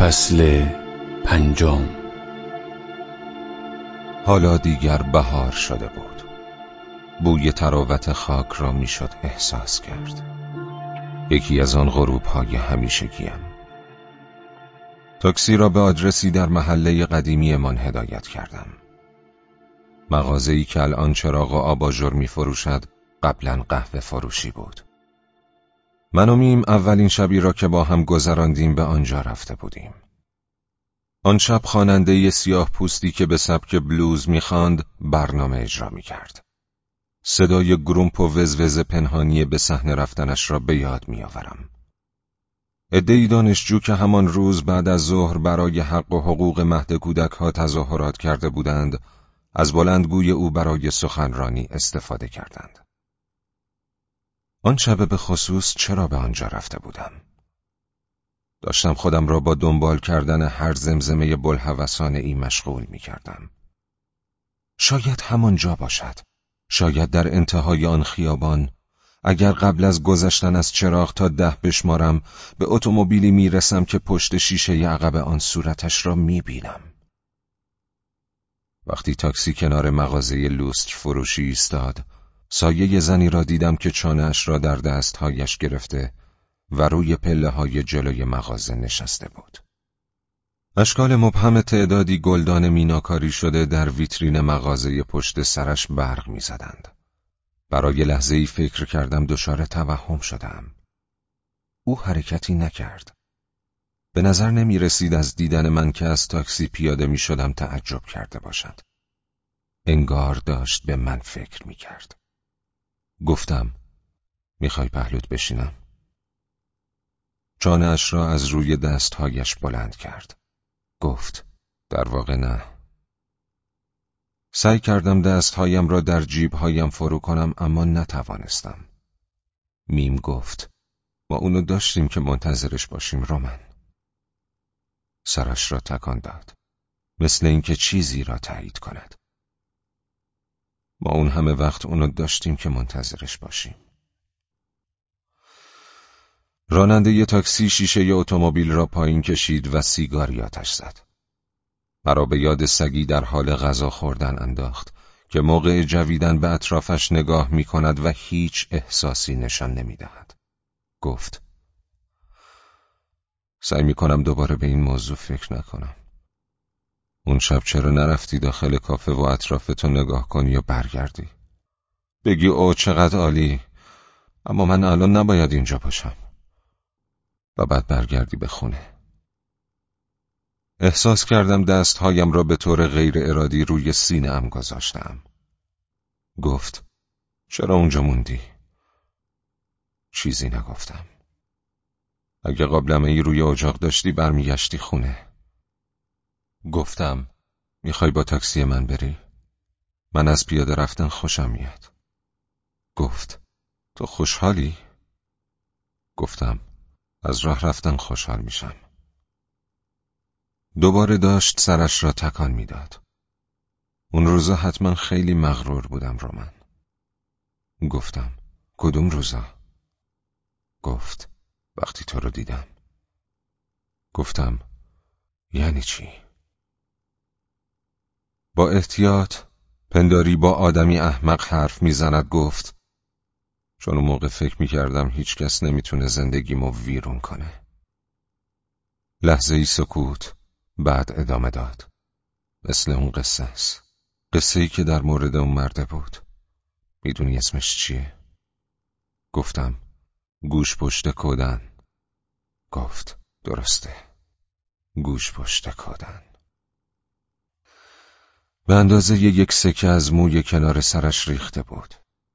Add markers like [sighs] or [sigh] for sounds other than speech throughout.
فصل پنجم. حالا دیگر بهار شده بود. بوی تراوت خاک را می‌شد احساس کرد. یکی از آن غروب های همیشگیم. تاکسی را به آدرسی در محله قدیمی من هدایت کردم. مغازه‌ای که الان چراغ و آباژور می فروشد قبلا قهوه فروشی بود. من و میم اولین شبی را که با هم گذراندیم به آنجا رفته بودیم. آن شب خواننده سیاه پوستی که به سبک بلوز می‌خواند برنامه اجرا می‌کرد. صدای گرومپ و وزوز پنهانی به صحنه رفتنش را به یاد میآورم. ادهی دانشجو که همان روز بعد از ظهر برای حق و حقوق مهد کودک ها تظاهرات کرده بودند، از بلندگوی او برای سخنرانی استفاده کردند. آن شب به خصوص چرا به آنجا رفته بودم؟ داشتم خودم را با دنبال کردن هر زمزمه بلحوثان ای مشغول می کردم. شاید همانجا باشد. شاید در انتهای آن خیابان اگر قبل از گذشتن از چراغ تا ده بشمارم به اتومبیلی می‌رسم که پشت شیشه عقب آن صورتش را می‌بینم. وقتی تاکسی کنار مغازه لوستر فروشی ایستاد سایه زنی را دیدم که چانهاش را در دستهایش گرفته و روی پله های جلوی مغازه نشسته بود. اشکال مبهم تعدادی گلدان میناکاری شده در ویترین مغازه پشت سرش برق می‌زدند. برای لحظه ای فکر کردم دچار توهم شدم. او حرکتی نکرد. به نظر نمی رسید از دیدن من که از تاکسی پیاده می شدم تعجب کرده باشد. انگار داشت به من فکر می کرد. گفتم می‌خوای پهلوت بشینم؟ اش را از روی دستهایش بلند کرد. گفت در واقع نه. سعی کردم دستهایم را در جیبهایم فرو کنم اما نتوانستم. میم گفت ما اونو داشتیم که منتظرش باشیم رومن. سرش را تکان داد. مثل اینکه چیزی را تایید کند. ما اون همه وقت اونو داشتیم که منتظرش باشیم. راننده ی تاکسی شیشه ی اتومبیل را پایین کشید و سیگاری آتش زد. مرا به یاد سگی در حال غذا خوردن انداخت که موقع جویدن به اطرافش نگاه می کند و هیچ احساسی نشان نمی دهد. گفت سعی می کنم دوباره به این موضوع فکر نکنم. اون شب چرا نرفتی داخل کافه و اطرافتو نگاه کنی یا برگردی؟ بگی او چقدر عالی اما من الان نباید اینجا باشم. و بعد برگردی به خونه. احساس کردم دستهایم را به طور غیر ارادی روی سینه ام گذاشتم. گفت چرا اونجا موندی؟ چیزی نگفتم. اگه قابلمه ای روی اجاق داشتی برمیگشتی خونه. گفتم می‌خوای با تاکسی من بری؟ من از پیاده رفتن خوشم میاد گفت تو خوشحالی؟ گفتم از راه رفتن خوشحال میشم دوباره داشت سرش را تکان می‌داد اون روزا حتما خیلی مغرور بودم رو من گفتم کدوم روزا؟ گفت وقتی تو رو دیدم گفتم یعنی چی؟ با احتیاط پنداری با آدمی احمق حرف می‌زند گفت چون اون موقع فکر می‌کردم هیچ کس نمی‌تونه زندگیمو ویرون کنه. لحظه ای سکوت بعد ادامه داد. مثل اون قصه است. قصه ای که در مورد اون مرده بود. می‌دونی اسمش چیه؟ گفتم گوش پشت کودن. گفت درسته. گوش پشت کودن. به اندازه یک سکه از موی کنار سرش ریخته بود.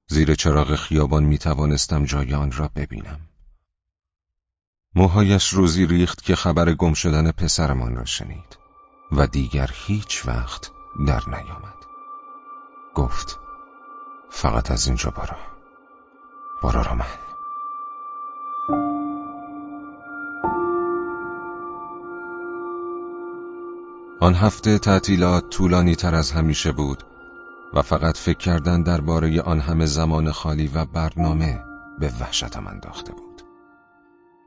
زیر چراغ خیابان می توانستم جای آن را ببینم. موهایش روزی ریخت که خبر گم شدن پسرمان را شنید و دیگر هیچ وقت در نیامد. گفت فقط از اینجا برا برا را من آن هفته تعطیلات طولانی تر از همیشه بود و فقط فکر کردن درباره آن همه زمان خالی و برنامه به وحشتم انداخته بود.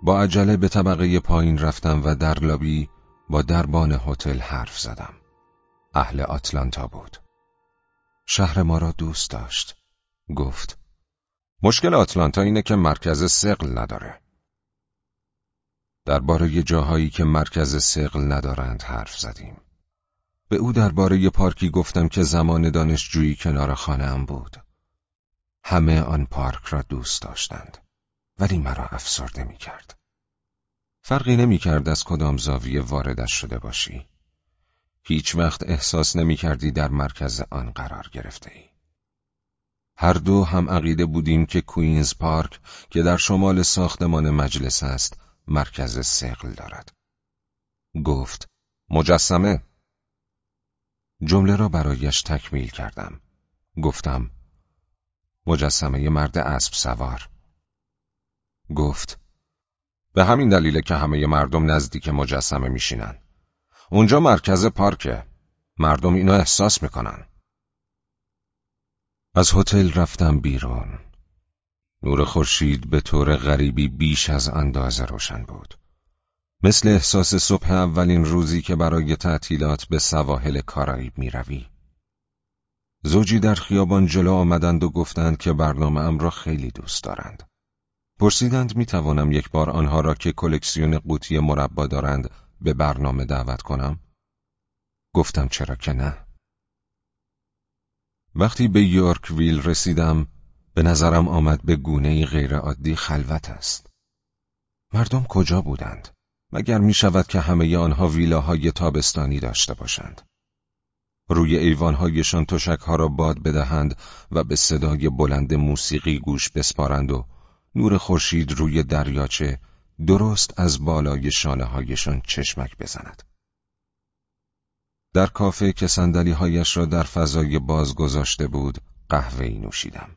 با عجله به طبقه پایین رفتم و در لابی با دربان هتل حرف زدم. اهل آتلانتا بود. شهر ما را دوست داشت. گفت مشکل آتلانتا اینه که مرکز سقل نداره. درباره جاهایی که مرکز سقل ندارند حرف زدیم. به او درباره پارکی گفتم که زمان دانشجویی کنار خانه بود. همه آن پارک را دوست داشتند. ولی مرا افسرده می کرد. فرقی نمی کرد از کدام زاویه واردش شده باشی. هیچ وقت احساس نمی کردی در مرکز آن قرار گرفته ای. هر دو هم عقیده بودیم که کوینز پارک که در شمال ساختمان مجلس است مرکز سقل دارد. گفت مجسمه جمله را برایش تکمیل کردم. گفتم مجسمه مرد اسب سوار. گفت به همین دلیل که همه مردم نزدیک مجسمه میشینن. اونجا مرکز پارکه. مردم اینو احساس می‌کنن. از هتل رفتم بیرون. نور خورشید به طور غریبی بیش از اندازه روشن بود. مثل احساس صبح اولین روزی که برای تعطیلات به سواحل کارائیب می روی. زوجی در خیابان جلو آمدند و گفتند که برنامه ام را خیلی دوست دارند. پرسیدند می توانم یک بار آنها را که کلکسیون قوطی مربا دارند به برنامه دعوت کنم؟ گفتم چرا که نه. وقتی به یورک ویل رسیدم به نظرم آمد به گونه غیرعادی خلوت است. مردم کجا بودند؟ مگر می شود که همه آنها ویلاهای تابستانی داشته باشند. روی ایوانهایشان تشکها را باد بدهند و به صدای بلند موسیقی گوش بسپارند و نور خورشید روی دریاچه درست از بالای شانه هایشان چشمک بزند. در کافه که سندلی هایش را در فضای باز گذاشته بود قهوه نوشیدم.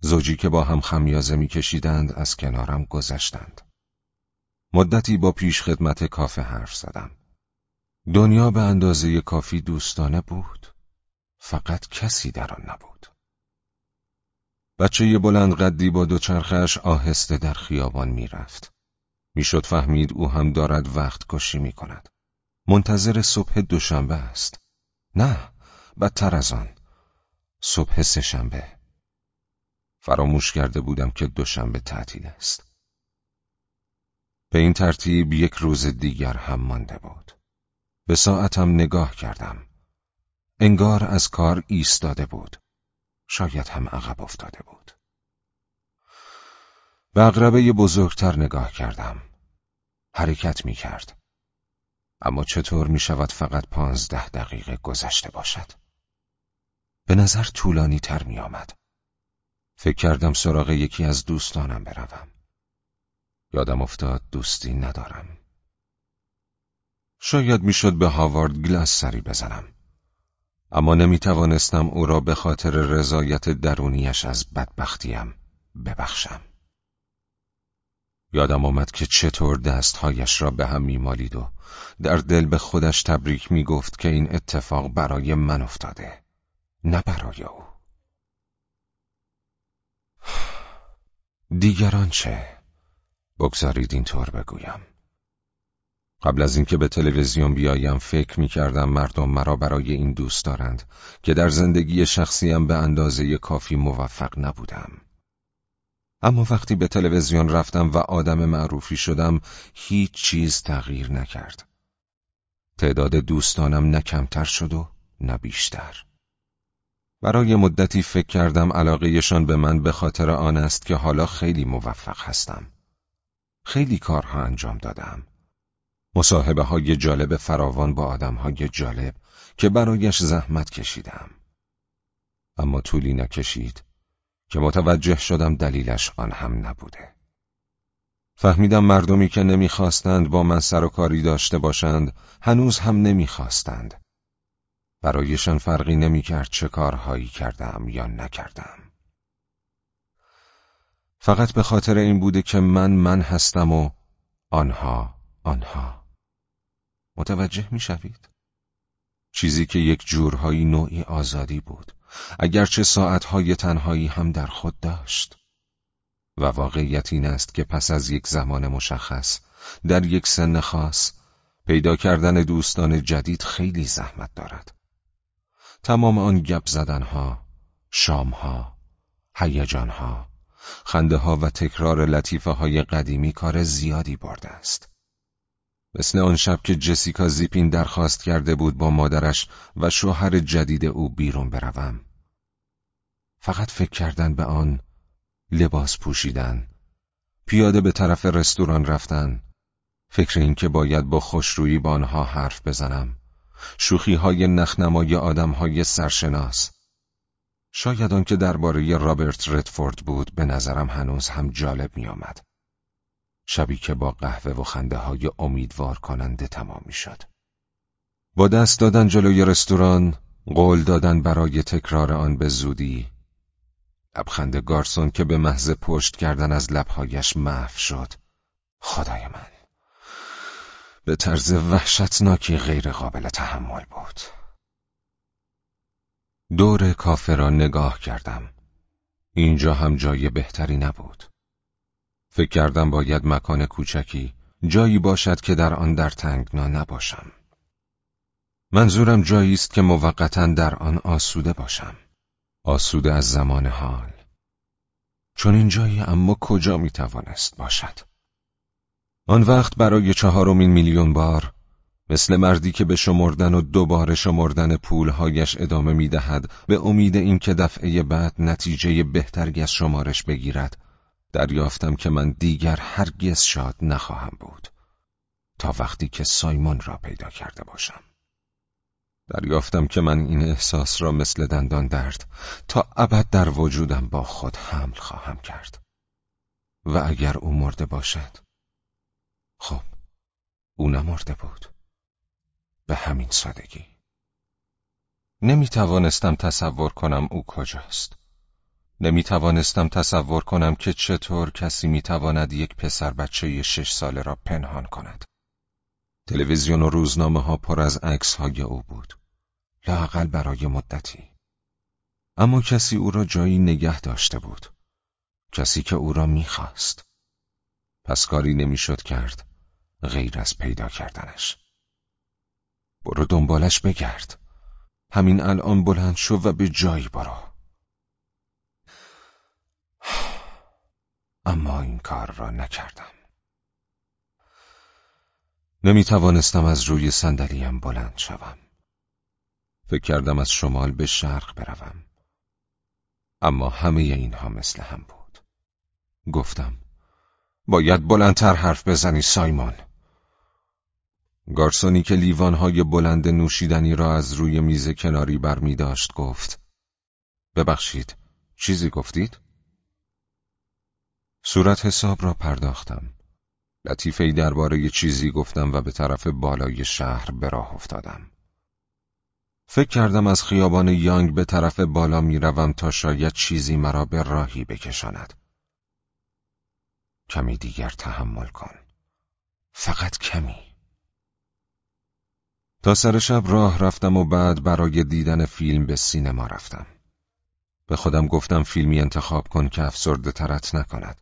زوجی که با هم خمیازه میکشیدند از کنارم گذشتند. مدتی با پیش خدمت کافه حرف زدم. دنیا به اندازه کافی دوستانه بود. فقط کسی در آن نبود. بچه بلند قدی با دوچرخش آهسته در خیابان می‌رفت. می‌شد فهمید او هم دارد وقت کشی می کند. منتظر صبح دوشنبه است. نه، بدتر از آن. صبح سهشنبه. فراموش کرده بودم که دوشنبه تعطیل است. به این ترتیب یک روز دیگر هم مانده بود. به ساعتم نگاه کردم. انگار از کار ایستاده بود. شاید هم عقب افتاده بود. به اقربه بزرگتر نگاه کردم. حرکت می کرد. اما چطور می شود فقط پانزده دقیقه گذشته باشد؟ به نظر طولانی تر می آمد. فکر کردم سراغ یکی از دوستانم بروم. یادم افتاد دوستی ندارم. شاید می‌شد به هاوارد گلاس سری بزنم. اما نمی توانستم او را به خاطر رضایت درونیش از بدبختیم ببخشم. یادم آمد که چطور دستهایش را به هم میمالید و در دل به خودش تبریک می گفت که این اتفاق برای من افتاده نه برای او [sighs] دیگران چه؟ بگذارید اینطور بگویم قبل از اینکه به تلویزیون بیایم فکر می کردم مردم مرا برای این دوست دارند که در زندگی شخصیم به اندازه کافی موفق نبودم. اما وقتی به تلویزیون رفتم و آدم معروفی شدم هیچ چیز تغییر نکرد. تعداد دوستانم نه کمتر شد و نه بیشتر. برای مدتی فکر کردم علاقهشان به من به خاطر آن است که حالا خیلی موفق هستم. خیلی کارها انجام دادم. مصاحبه های جالب فراوان با آدم های جالب که برایش زحمت کشیدم. اما طولی نکشید که متوجه شدم دلیلش آن هم نبوده. فهمیدم مردمی که نمی‌خواستند با من سر و کاری داشته باشند هنوز هم نمی‌خواستند. برایشان فرقی نمی‌کرد چه کارهایی کردم یا نکردم. فقط به خاطر این بوده که من من هستم و آنها آنها متوجه می‌شوید؟ چیزی که یک جورهایی نوعی آزادی بود اگرچه ساعتهای تنهایی هم در خود داشت و واقعیت این است که پس از یک زمان مشخص در یک سن خاص پیدا کردن دوستان جدید خیلی زحمت دارد. تمام آن گپ زدنها، شامها، هیجانها، خنده ها و تکرار لطیفه های قدیمی کار زیادی برده است. مثل آن شب که جسیکا زیپین درخواست کرده بود با مادرش و شوهر جدید او بیرون بروم. فقط فکر کردن به آن لباس پوشیدن پیاده به طرف رستوران رفتن فکر این که باید با خوشرویی با آنها حرف بزنم شوخی های نخنمای آدم های سرشناس شاید آنکه درباره رابرت ردفورد بود به نظرم هنوز هم جالب می آمد. شبی که با قهوه و خنده های امیدوار کننده تمام می شد. با دست دادن جلوی رستوران قول دادن برای تکرار آن به زودی لبخند گارسون که به محض پشت کردن از لبهایش محو شد خدای من به طرز وحشتناکی غیر قابل تحمل بود دور کافه را نگاه کردم. اینجا هم جای بهتری نبود. فکر کردم باید مکان کوچکی جایی باشد که در آن در تنگنا نباشم. منظورم جایی است که موقتا در آن آسوده باشم. آسوده از زمان حال. چون این جایی اما کجا می توانست باشد؟ آن وقت برای چهارمین میلیون بار مثل مردی که به شمردن و دوباره شمردن پولهایش ادامه می دهد به امید اینکه دفعه بعد نتیجه بهتری از شمارش بگیرد دریافتم که من دیگر هرگز شاد نخواهم بود. تا وقتی که سایمون را پیدا کرده باشم. دریافتم که من این احساس را مثل دندان درد تا ابد در وجودم با خود حمل خواهم کرد. و اگر او مرده باشد خب او نمرده بود. به همین سادگی. نمی توانستم تصور کنم او کجاست. نمی توانستم تصور کنم که چطور کسی می تواند یک پسر بچه شش ساله را پنهان کند. تلویزیون و روزنامه ها پر از عکس های او بود. لاقل برای مدتی. اما کسی او را جایی نگه داشته بود. کسی که او را می‌خواست. پس کاری نمی‌شد کرد. غیر از پیدا کردنش. برو دنبالش بگرد. همین الان بلند شو و به جایی برو. اما این کار را نکردم. نمی توانستم از روی صندلیم بلند شوم. فکر کردم از شمال به شرق بروم. اما همه اینها مثل هم بود. گفتم باید بلندتر حرف بزنی سایمون. گارسونی که لیوانهای بلند نوشیدنی را از روی میز کناری بر می داشت گفت ببخشید چیزی گفتید؟ صورت حساب را پرداختم لطیفه درباره چیزی گفتم و به طرف بالای شهر به راه افتادم فکر کردم از خیابان یانگ به طرف بالا می‌روم تا شاید چیزی مرا به راهی بکشاند. کمی دیگر تحمل کن. فقط کمی. تا سر شب راه رفتم و بعد برای دیدن فیلم به سینما رفتم. به خودم گفتم فیلمی انتخاب کن که افسرده ترت نکند.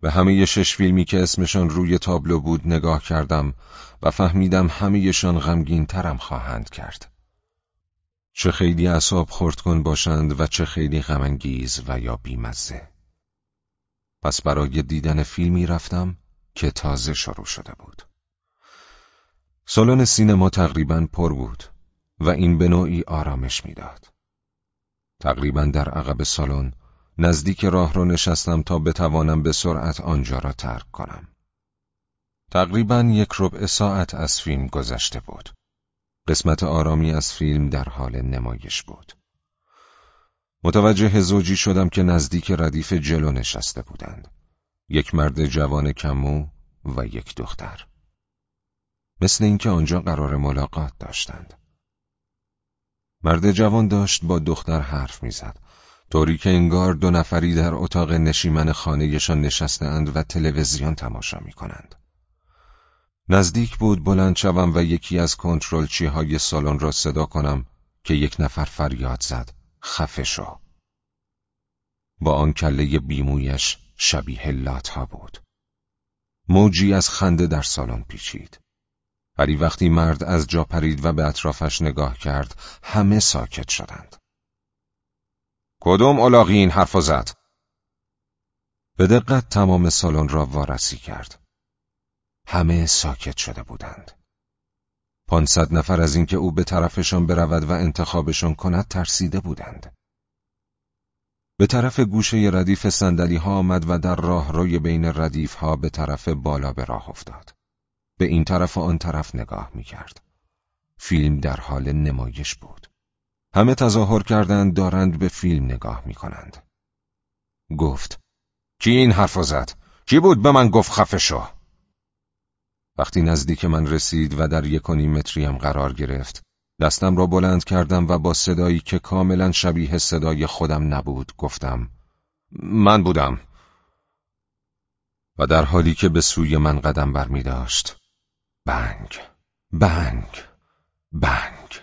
به همه شش فیلمی که اسمشان روی تابلو بود نگاه کردم و فهمیدم همهشان غمگین ترم خواهند کرد. چه خیلی اصاب خورد کن باشند و چه خیلی غمانگیز و یا بیمزه. پس برای دیدن فیلمی رفتم که تازه شروع شده بود. سالن سینما تقریبا پر بود و این به نوعی آرامش می‌داد. تقریبا در عقب سالن نزدیک راه رو نشستم تا بتوانم به سرعت آنجا را ترک کنم. تقریبا یک ربع ساعت از فیلم گذشته بود. قسمت آرامی از فیلم در حال نمایش بود. متوجه زوجی شدم که نزدیک ردیف جلو نشسته بودند. یک مرد جوان کمو و یک دختر. مثل اینکه آنجا قرار ملاقات داشتند. مرد جوان داشت با دختر حرف می‌زد. طوری که انگار دو نفری در اتاق نشیمن خانهشان نشستهاند و تلویزیون تماشا می کنند. نزدیک بود بلند شوم و یکی از کنترلچی های سالن را صدا کنم که یک نفر فریاد زد خفه شو با آن کله بیمویش شبیه لات ها بود موجی از خنده در سالن پیچید ولی وقتی مرد از جا پرید و به اطرافش نگاه کرد همه ساکت شدند. کدوم اولاغی این حرف زد؟ به دقت تمام سالن را وارسی کرد. همه ساکت شده بودند. پانصد نفر از اینکه او به طرفشان برود و انتخابشان کند ترسیده بودند. به طرف گوشه ردیف سندلی ها آمد و در راه روی بین ردیف ها به طرف بالا به راه افتاد. به این طرف و آن طرف نگاه می کرد. فیلم در حال نمایش بود. همه تظاهر کردند دارند به فیلم نگاه می کنند. گفت کی این حرف زد؟ کی بود به من گفت خفه شو؟ وقتی نزدیک من رسید و در یک متریم قرار گرفت دستم را بلند کردم و با صدایی که کاملا شبیه صدای خودم نبود گفتم من بودم و در حالی که به سوی من قدم بر می داشت بنگ بنگ بنگ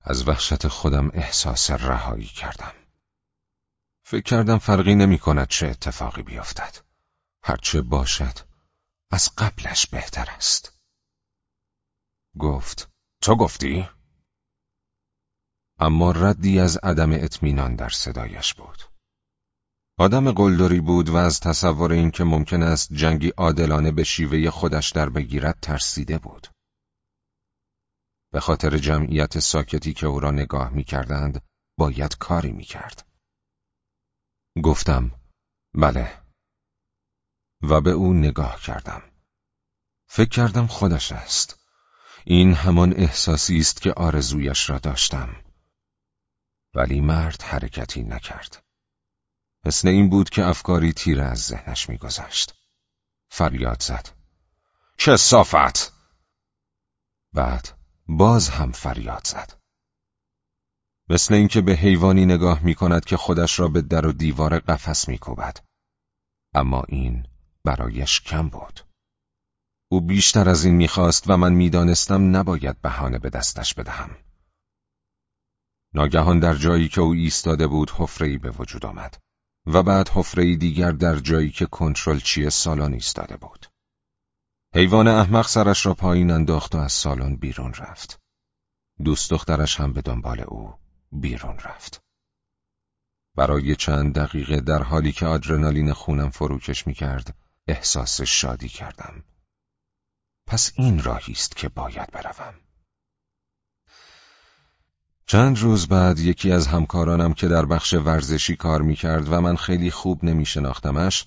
از وحشت خودم احساس رهایی کردم. فکر کردم فرقی نمی کند چه اتفاقی بیفتد. هرچه باشد از قبلش بهتر است. گفت تو گفتی؟ اما ردی از عدم اطمینان در صدایش بود. آدم قلدری بود و از تصور اینکه ممکن است جنگی عادلانه به شیوه خودش در بگیرد ترسیده بود. به خاطر جمعیت ساکتی که او را نگاه می کردند، باید کاری می کرد. گفتم بله و به او نگاه کردم. فکر کردم خودش است. این همان احساسی است که آرزویش را داشتم. ولی مرد حرکتی نکرد. مثل این بود که افکاری تیره از ذهنش میگذشت. فریاد زد. چه صافت! بعد باز هم فریاد زد. مثل اینکه به حیوانی نگاه می کند که خودش را به در و دیوار قفس می کوبد. اما این برایش کم بود. او بیشتر از این می‌خواست و من می‌دانستم نباید بهانه به دستش بدهم. ناگهان در جایی که او ایستاده بود حفره‌ای به وجود آمد. و بعد حفره دیگر در جایی که چیه سالن ایستاده بود. حیوان احمق سرش را پایین انداخت و از سالن بیرون رفت. دوست دخترش هم به دنبال او بیرون رفت. برای چند دقیقه در حالی که آدرنالین خونم فروکش می کرد احساس شادی کردم. پس این راهی است که باید بروم. چند روز بعد یکی از همکارانم که در بخش ورزشی کار می‌کرد و من خیلی خوب نمیشناختمش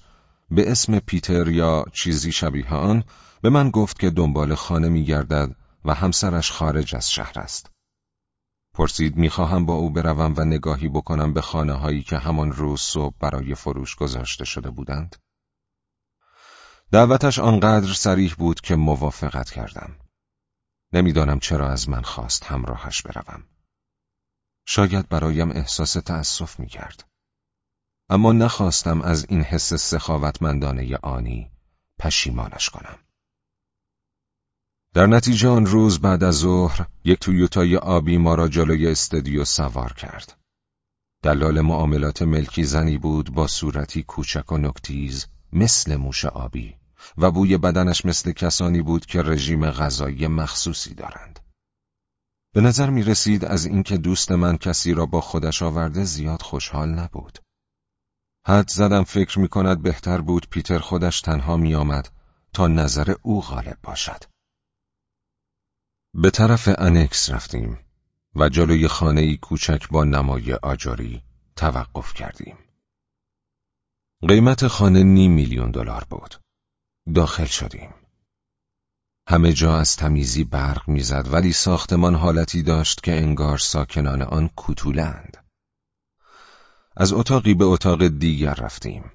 به اسم پیتر یا چیزی شبیه آن به من گفت که دنبال خانه میگردد و همسرش خارج از شهر است. پرسید می‌خواهم با او بروم و نگاهی بکنم به خانه هایی که همان روز صبح برای فروش گذاشته شده بودند. دعوتش آنقدر سریح بود که موافقت کردم. نمی‌دانم چرا از من خواست همراهش بروم. شاید برایم احساس تأسف می کرد. اما نخواستم از این حس سخاوتمندانه آنی پشیمانش کنم. در نتیجه آن روز بعد از ظهر یک تویوتای آبی ما را جلوی استدیو سوار کرد. دلال معاملات ملکی زنی بود با صورتی کوچک و نکتیز مثل موش آبی و بوی بدنش مثل کسانی بود که رژیم غذایی مخصوصی دارند. به نظر می رسید از اینکه دوست من کسی را با خودش آورده زیاد خوشحال نبود. حد زدم فکر می کند بهتر بود پیتر خودش تنها می آمد تا نظر او غالب باشد. به طرف انکس رفتیم و جلوی خانه کوچک با نمای آجاری توقف کردیم. قیمت خانه نیم میلیون دلار بود. داخل شدیم. همه جا از تمیزی برق می‌زد ولی ساختمان حالتی داشت که انگار ساکنان آن کوتولند. از اتاقی به اتاق دیگر رفتیم.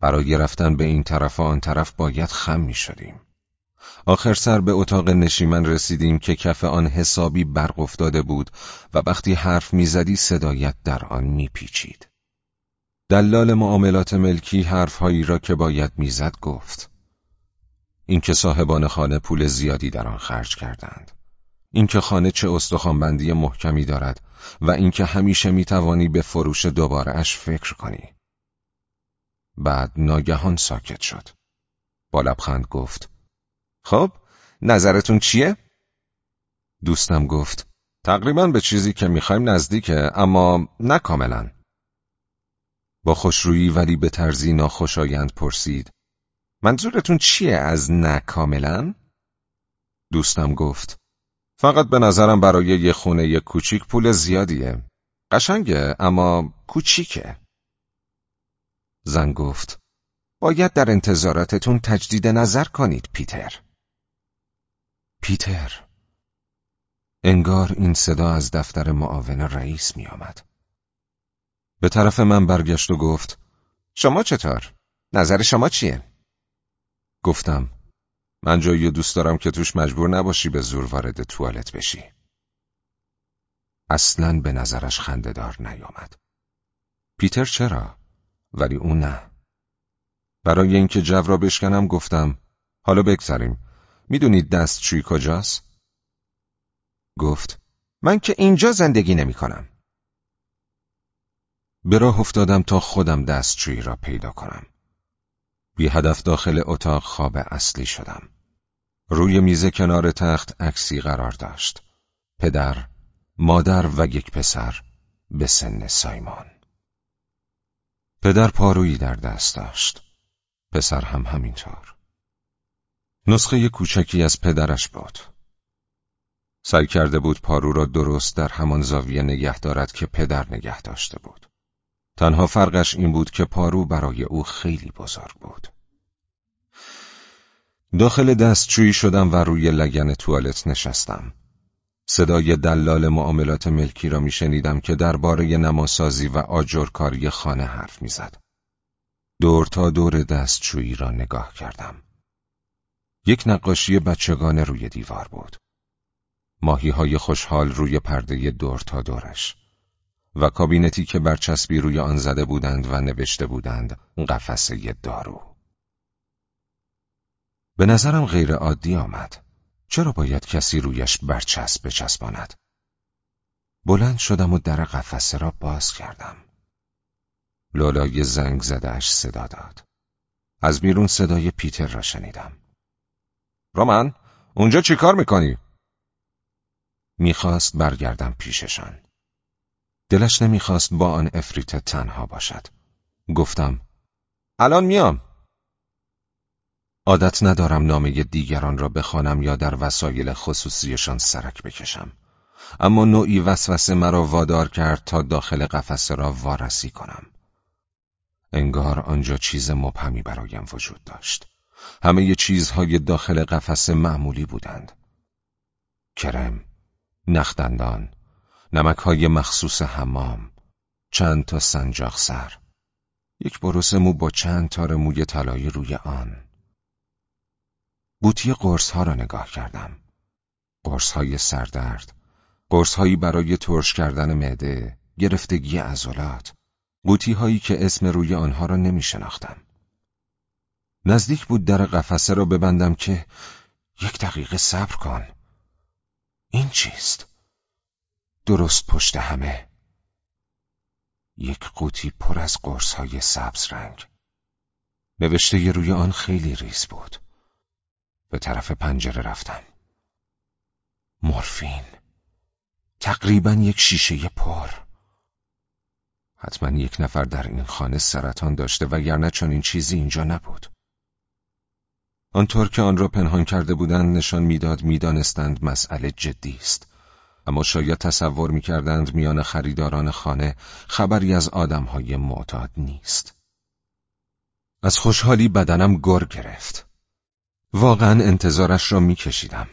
برای رفتن به این طرف و آن طرف باید خم می شدیم. آخر سر به اتاق نشیمن رسیدیم که کف آن حسابی برق افتاده بود و وقتی حرف می‌زدی صدایت در آن میپیچید. دلال معاملات ملکی حرفهایی را که باید می‌زد گفت. اینکه صاحبان خانه پول زیادی در آن خرج کردند. اینکه خانه چه استخوانبندی محکمی دارد و اینکه همیشه می‌توانی به فروش دوباره اش فکر کنی. بعد ناگهان ساکت شد. با لبخند گفت: خب، نظرتون چیه؟ دوستم گفت تقریبا به چیزی که می‌خوایم نزدیکه اما نه کاملا. با خوشرویی ولی به طرزی ناخوشایند پرسید منظورتون چیه از نه کاملا؟ دوستم گفت فقط به نظرم برای یه خونه یه کوچیک پول زیادیه. قشنگه اما کوچیکه. زن گفت باید در انتظاراتتون تجدید نظر کنید پیتر. پیتر انگار این صدا از دفتر معاون رئیس می آمد. به طرف من برگشت و گفت شما چطور؟ نظر شما چیه؟ گفتم من جایی دوست دارم که توش مجبور نباشی به زور وارد توالت بشی. اصلا به نظرش خندهدار نیامد. پیتر چرا؟ ولی اون نه. برای اینکه جو را بشکنم گفتم حالا بگذاریم. می‌دونید دستشوی کجاست؟ گفت من که اینجا زندگی نمی کنم. به راه افتادم تا خودم دستشویی را پیدا کنم. بی هدف داخل اتاق خواب اصلی شدم. روی میز کنار تخت عکسی قرار داشت. پدر، مادر و یک پسر به سن سایمان. پدر پارویی در دست داشت. پسر هم همینطور. نسخه کوچکی از پدرش بود. سعی کرده بود پارو را درست در همان زاویه نگه دارد که پدر نگه داشته بود. تنها فرقش این بود که پارو برای او خیلی بزرگ بود. داخل دستشویی شدم و روی لگن توالت نشستم. صدای دلال معاملات ملکی را میشنیدم که درباره نماسازی و آجرکاری خانه حرف می‌زد. دور تا دور دستشویی را نگاه کردم. یک نقاشی بچگانه روی دیوار بود. ماهی های خوشحال روی پرده دور تا دورش. و کابینتی که برچسبی روی آن زده بودند و نوشته بودند قفسه دارو. به نظرم غیر عادی آمد. چرا باید کسی رویش برچسب بچسباند؟ بلند شدم و در قفسه را باز کردم. لولای زنگ زدهش صدا داد. از بیرون صدای پیتر را شنیدم. رومن، اونجا چی کار می‌کنی؟ می‌خواست برگردم پیششان. دلش نمی‌خواست با آن افریت تنها باشد. گفتم الان میام. عادت ندارم نامه دیگران را بخوانم یا در وسایل خصوصیشان سرک بکشم. اما نوعی وسوسه مرا وادار کرد تا داخل قفسه را وارسی کنم. انگار آنجا چیز مبهمی برایم وجود داشت. همه چیزهای داخل قفسه معمولی بودند. کرم، نخدندان، نمکهای مخصوص حمام، چند تا سنجاق سر، یک بروس مو با چند تار موی طلایی روی آن. بوتی قرص ها را نگاه کردم. قرص های سردرد، قرص هایی برای ترش کردن معده، گرفتگی عضلات، قوطی هایی که اسم روی آنها را نمی شناختم. نزدیک بود در قفسه را ببندم که یک دقیقه صبر کن. این چیست؟ درست پشت همه. یک قوطی پر از قرص های سبز رنگ. نوشته روی آن خیلی ریز بود. به طرف پنجره رفتم مورفین. تقریبا یک شیشه پر. حتما یک نفر در این خانه سرطان داشته وگرنه چون این چیزی اینجا نبود. آنطور که آن را پنهان کرده بودند نشان می‌داد می‌دانستند مسئله جدی است. اما شاید تصور می‌کردند میان خریداران خانه خبری از آدمهای معتاد نیست. از خوشحالی بدنم گر گرفت. واقعا انتظارش را میکشیدم.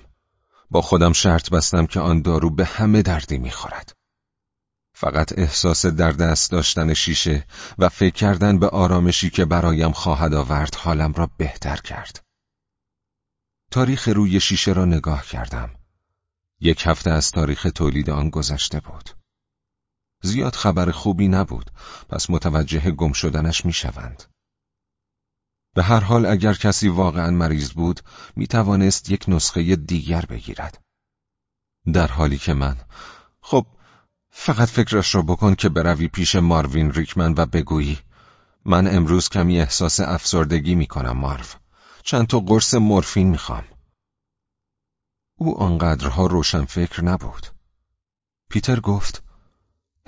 با خودم شرط بستم که آن دارو به همه دردی می‌خورد. فقط احساس در دست داشتن شیشه و فکر کردن به آرامشی که برایم خواهد آورد حالم را بهتر کرد. تاریخ روی شیشه را نگاه کردم. یک هفته از تاریخ تولید آن گذشته بود. زیاد خبر خوبی نبود، پس متوجه گم شدنش می‌شوند. به هر حال اگر کسی واقعا مریض بود، می توانست یک نسخه دیگر بگیرد. در حالی که من، خب، فقط فکرش را بکن که بروی پیش ماروین ریکمن و بگویی من امروز کمی احساس افسردگی می کنم مارو. چند تا قرص مورفین می خوام. او آنقدرها روشن فکر نبود. پیتر گفت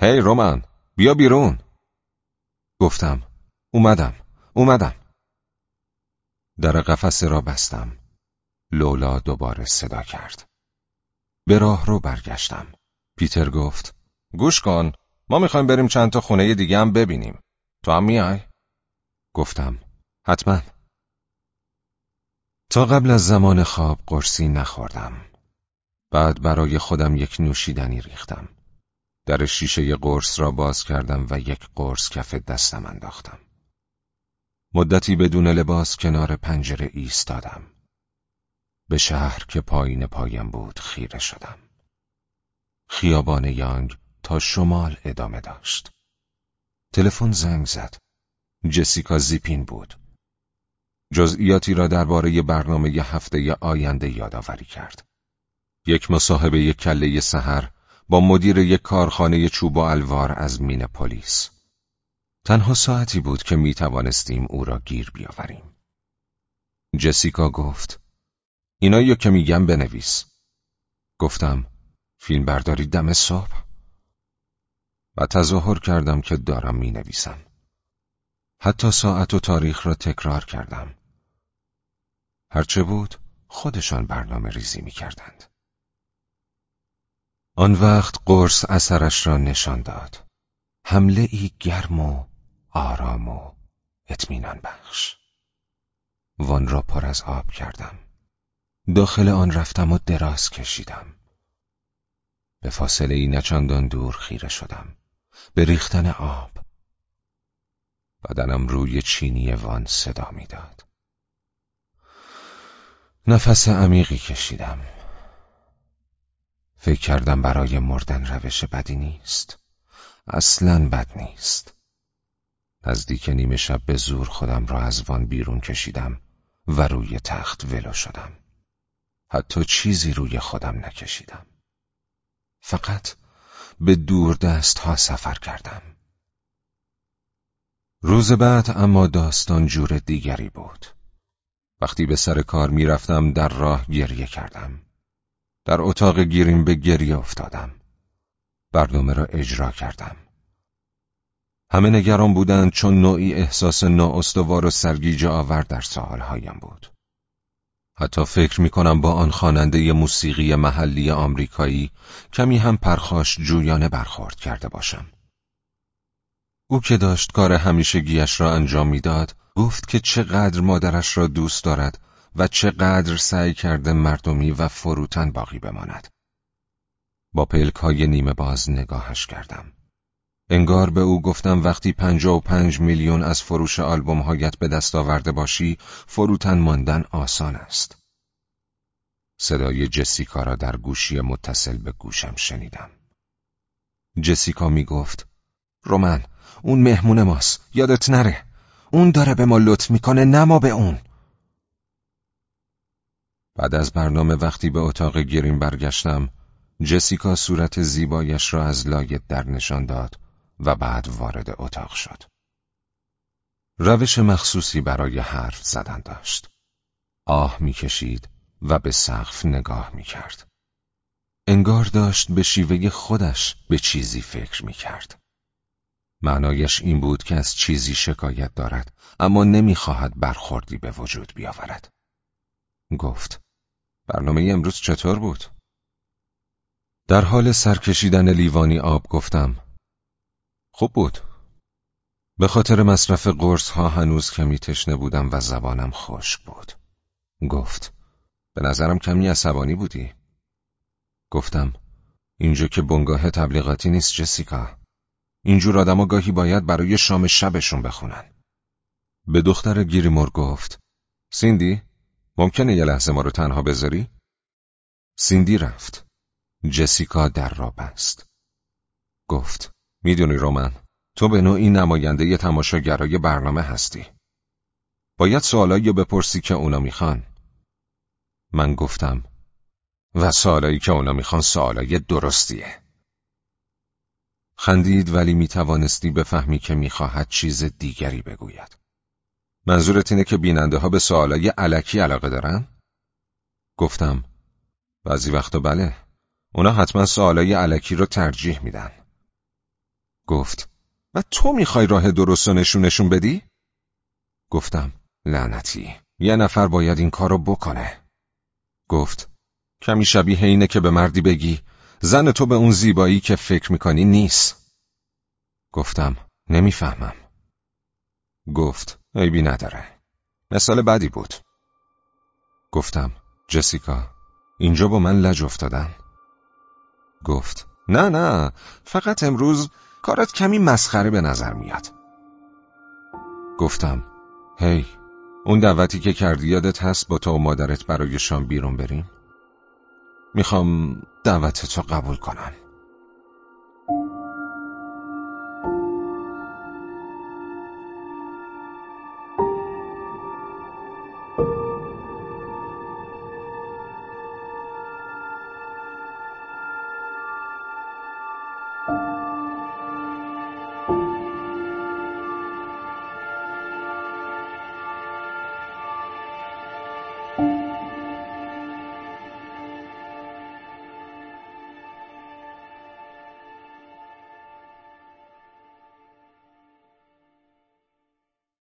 هی hey, رومن بیا بیرون. گفتم اومدم اومدم. در قفسه را بستم. لولا دوباره صدا کرد. به راه رو برگشتم. پیتر گفت گوش کن ما می‌خوایم بریم چند تا خونه دیگه هم ببینیم. تو هم میای؟ گفتم حتما. تا قبل از زمان خواب قرصی نخوردم. بعد برای خودم یک نوشیدنی ریختم. در شیشه قرص را باز کردم و یک قرص کف دستم انداختم. مدتی بدون لباس کنار پنجره ایستادم. به شهر که پایین پایم بود خیره شدم. خیابان یانگ تا شمال ادامه داشت. تلفن زنگ زد. جسیکا زیپین بود. جزئیاتی را درباره برنامه ی هفته آینده یادآوری کرد. یک مصاحبه یک کله سحر با مدیر یک کارخانه چوب و الوار از مین پلیس تنها ساعتی بود که می توانستیم او را گیر بیاوریم. جسیکا گفت اینا که میگم بنویس. گفتم فیلم برداری دم صبح. و تظاهر کردم که دارم می نویسم. حتی ساعت و تاریخ را تکرار کردم. هرچه بود خودشان برنامه ریزی می کردند. آن وقت قرص اثرش را نشان داد. حمله ای گرم و آرام و اطمینان بخش. وان را پر از آب کردم. داخل آن رفتم و دراز کشیدم. به فاصله ای نچندان دور خیره شدم. به ریختن آب. بدنم روی چینی وان صدا می‌داد. نفس عمیقی کشیدم. فکر کردم برای مردن روش بدی نیست. اصلا بد نیست. نزدیک نیمه شب به زور خودم را از وان بیرون کشیدم و روی تخت ولو شدم. حتی چیزی روی خودم نکشیدم. فقط به دور دست ها سفر کردم. روز بعد اما داستان جور دیگری بود. وقتی به سر کار می‌رفتم در راه گریه کردم. در اتاق گیریم به گریه افتادم. برنامه را اجرا کردم. همه نگران بودند چون نوعی احساس نااستوار و سرگیجه آور در سوالهایم بود. حتی فکر می کنم با آن خواننده موسیقی محلی آمریکایی کمی هم پرخاش جویانه برخورد کرده باشم. او که داشت کار همیشگیش را انجام می‌داد، گفت که چقدر مادرش را دوست دارد و چقدر سعی کرده مردمی و فروتن باقی بماند. با پلک های نیمه باز نگاهش کردم. انگار به او گفتم وقتی پنجا و پنج میلیون از فروش آلبوم هایت به دست آورده باشی فروتن ماندن آسان است. صدای جسیکا را در گوشی متصل به گوشم شنیدم. جسیکا می گفت رومن اون مهمون ماست یادت نره اون داره به ما لطف می‌کنه نما به اون بعد از برنامه وقتی به اتاق گرین برگشتم جسیکا صورت زیبایش را از لایت در نشان داد و بعد وارد اتاق شد. روش مخصوصی برای حرف زدن داشت. آه می‌کشید و به سقف نگاه می‌کرد. انگار داشت به شیوه خودش به چیزی فکر می‌کرد. معنایش این بود که از چیزی شکایت دارد اما نمی‌خواهد برخوردی به وجود بیاورد. گفت برنامه امروز چطور بود؟ در حال سرکشیدن لیوانی آب گفتم خوب بود. به خاطر مصرف قرص ها هنوز کمی تشنه بودم و زبانم خشک بود. گفت به نظرم کمی عصبانی بودی. گفتم اینجا که بنگاه تبلیغاتی نیست جسیکا. اینجور آدما گاهی باید برای شام شبشون بخونن. به دختر گیریمور گفت سیندی ممکنه یه لحظه ما رو تنها بذاری؟ سیندی رفت. جسیکا در را بست. گفت می‌دونی رومن تو به نوعی نماینده تماشاگرای برنامه هستی باید سوالایی بپرسی که اونا می‌خوان من گفتم و سوالایی که اونا می‌خوان سوالای درستیه خندید ولی می‌توانستی بفهمی که می‌خواهد چیز دیگری بگوید منظورت اینه که بیننده ها به سوالای علکی علاقه دارن؟ گفتم بعضی وقتا بله اونا حتما سوالای علکی رو ترجیح میدن گفت و تو می‌خوای راه درست نشونشون بدی؟ گفتم لعنتی یه نفر باید این کارو بکنه گفت کمی شبیه اینه که به مردی بگی زن تو به اون زیبایی که فکر می‌کنی نیست. گفتم نمی‌فهمم. گفت عیبی نداره. مثال بدی بود. گفتم جسیکا اینجا با من لج افتادن؟ گفت نه نه فقط امروز کارت کمی مسخره به نظر میاد. گفتم هی اون دعوتی که کردی یادت هست با تو و مادرت برای شام بیرون بریم؟ می‌خوام دعوت تو قبول کنم.